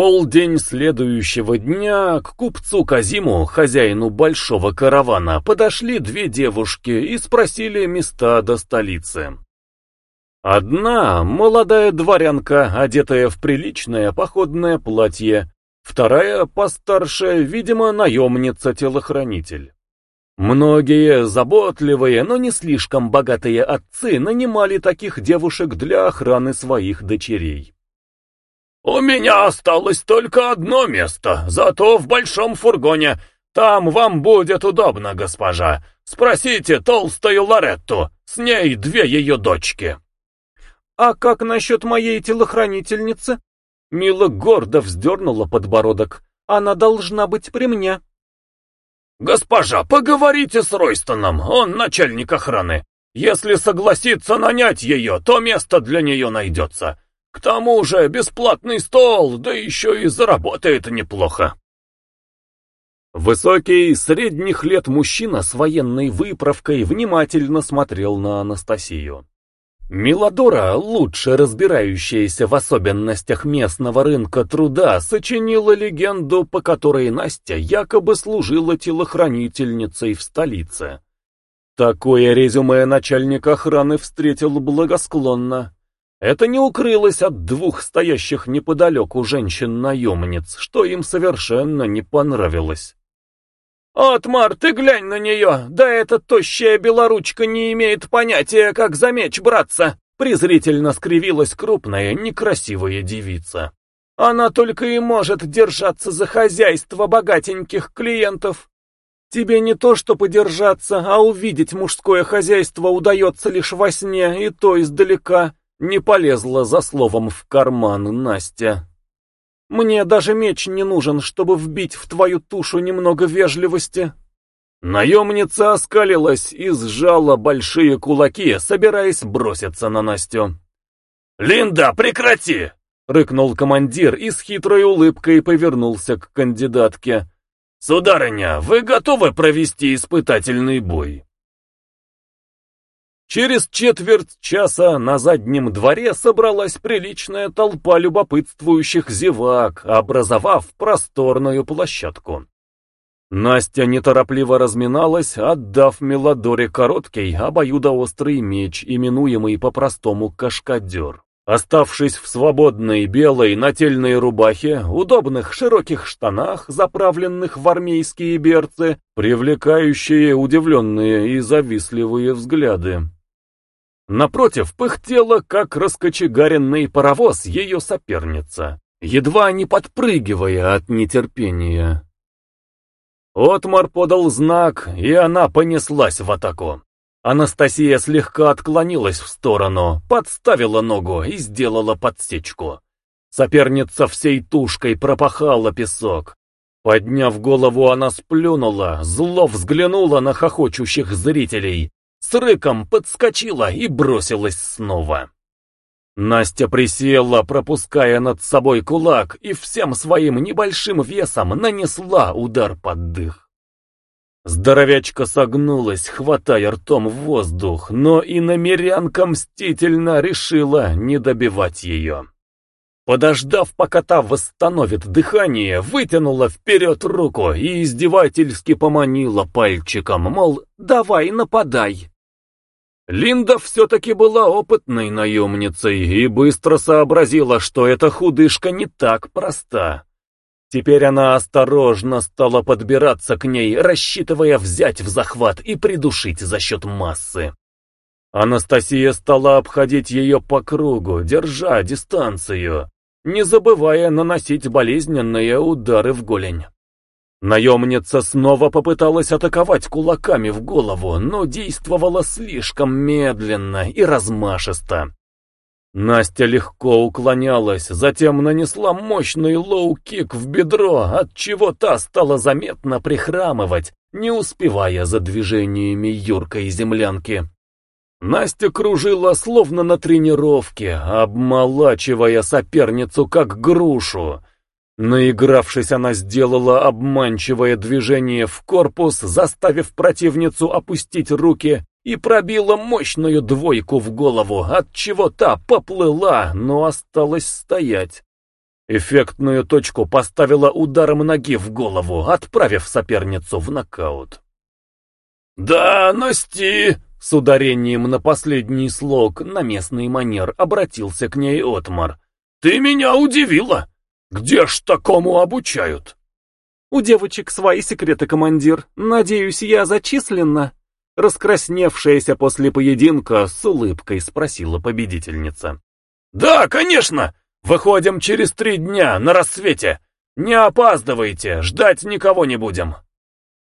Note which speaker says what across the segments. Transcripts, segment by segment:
Speaker 1: полдень следующего дня к купцу Казиму, хозяину большого каравана, подошли две девушки и спросили места до столицы. Одна — молодая дворянка, одетая в приличное походное платье, вторая — постарше, видимо, наемница-телохранитель. Многие заботливые, но не слишком богатые отцы нанимали таких девушек для охраны своих дочерей.
Speaker 2: «У меня осталось только одно место, зато в большом фургоне. Там вам будет удобно, госпожа. Спросите толстую Лоретту, с ней две ее дочки».
Speaker 1: «А как насчет моей телохранительницы?» Мила гордо вздернула подбородок. «Она должна быть при мне».
Speaker 2: «Госпожа, поговорите с Ройстоном, он начальник охраны. Если согласится нанять ее, то место для нее найдется. К тому же бесплатный стол, да еще и заработает неплохо».
Speaker 1: Высокий, средних лет мужчина с военной выправкой внимательно смотрел на Анастасию. Миладора, лучше разбирающаяся в особенностях местного рынка труда, сочинила легенду, по которой Настя якобы служила телохранительницей в столице. Такое резюме начальник охраны встретил благосклонно. Это не укрылось от двух стоящих неподалеку женщин-наемниц, что им совершенно не понравилось.
Speaker 2: «Отмар, ты глянь на нее! Да эта тощая белоручка не имеет понятия, как за меч браться!» Презрительно скривилась крупная, некрасивая девица. «Она только и может держаться за хозяйство богатеньких клиентов. Тебе не то что подержаться, а увидеть мужское хозяйство удается лишь во сне, и то издалека». Не полезла за словом в карман Настя. Мне даже меч не нужен, чтобы вбить в твою тушу немного вежливости».
Speaker 1: Наемница оскалилась и сжала большие кулаки, собираясь броситься на Настю.
Speaker 2: «Линда, прекрати!» — рыкнул командир и с хитрой улыбкой повернулся к кандидатке. «Сударыня, вы готовы провести испытательный бой?»
Speaker 1: Через четверть часа на заднем дворе собралась приличная толпа любопытствующих зевак, образовав просторную площадку. Настя неторопливо разминалась, отдав Мелодоре короткий, обоюдоострый меч, именуемый по-простому кашкадер. Оставшись в свободной белой нательной рубахе, удобных широких штанах, заправленных в армейские берцы, привлекающие удивленные и завистливые взгляды. Напротив, пыхтела, как раскочегаренный паровоз, ее соперница, едва не подпрыгивая от нетерпения. Отмар подал знак, и она понеслась в атаку. Анастасия слегка отклонилась в сторону, подставила ногу и сделала подсечку. Соперница всей тушкой пропахала песок. Подняв голову, она сплюнула, зло взглянула на хохочущих зрителей с рыком подскочила и бросилась снова. Настя присела, пропуская над собой кулак, и всем своим небольшим весом нанесла удар под дых. Здоровячка согнулась, хватая ртом в воздух, но и намерянка мстительно решила не добивать ее. Подождав, пока та восстановит дыхание, вытянула вперед руку и издевательски поманила пальчиком, мол, давай нападай. Линда все-таки была опытной наемницей и быстро сообразила, что эта худышка не так проста. Теперь она осторожно стала подбираться к ней, рассчитывая взять в захват и придушить за счет массы. Анастасия стала обходить ее по кругу, держа дистанцию, не забывая наносить болезненные удары в голень. Наемница снова попыталась атаковать кулаками в голову, но действовала слишком медленно и размашисто. Настя легко уклонялась, затем нанесла мощный лоу-кик в бедро, от чего та стала заметно прихрамывать, не успевая за движениями юркой землянки. Настя кружила словно на тренировке, обмолачивая соперницу как грушу, Наигравшись, она сделала обманчивое движение в корпус, заставив противницу опустить руки, и пробила мощную двойку в голову, от чего та поплыла, но осталась стоять. Эффектную точку поставила ударом ноги в голову, отправив соперницу в нокаут.
Speaker 2: «Да, Насти!»
Speaker 1: — с ударением на последний слог на местный манер обратился к ней Отмар.
Speaker 2: «Ты меня удивила! Где ж такому обучают?»
Speaker 3: «У девочек свои секреты, командир. Надеюсь, я зачислена?» Раскрасневшаяся после поединка с улыбкой спросила победительница.
Speaker 2: «Да, конечно! Выходим через три дня, на рассвете. Не опаздывайте, ждать никого не будем».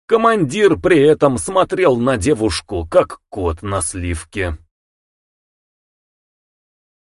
Speaker 1: Командир при этом смотрел на девушку, как кот на сливке.